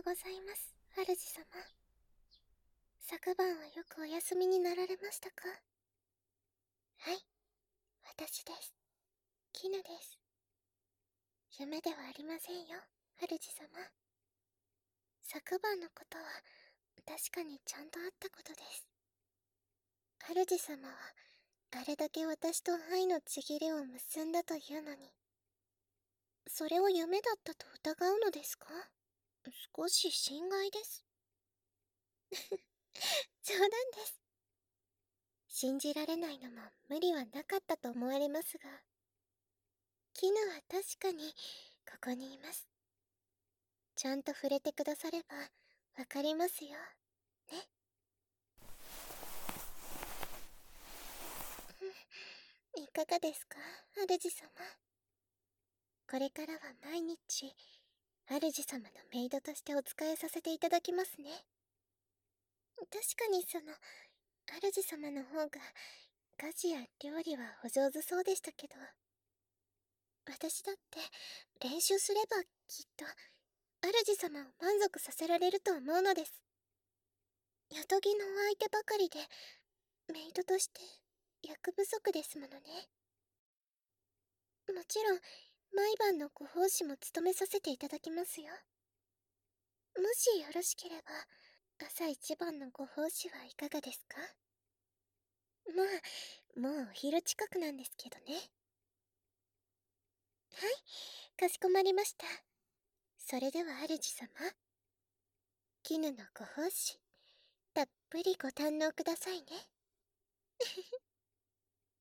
うございます、主様。昨晩はよくお休みになられましたか？はい、私です。絹です。夢ではありませんよ、主様。昨晩のことは、確かにちゃんとあったことです。主様は、あれだけ私と愛のちぎれを結んだというのに、それを夢だったと疑うのですか？少し心外です。冗談です。信じられないのも無理はなかったと思われますが、絹は確かにここにいます。ちゃんと触れてくださればわかりますよ。ね。いかがですか、主様。これからは毎日、主様のメイドとしてお仕えさせていただきますね。確かにその、主様の方が、家事や料理はお上手そうでしたけど、私だって練習すればきっと、主様を満足させられると思うのです。雇ぎのお相手ばかりで、メイドとして役不足ですものね。もちろん、毎晩のご奉仕も務めさせていただきますよ。もしよろしければ、朝一番のご奉仕はいかがですか？まあ、もうお昼近くなんですけどね。はい、かしこまりました。それでは主様。絹のご奉仕、たっぷりご堪能くださいね。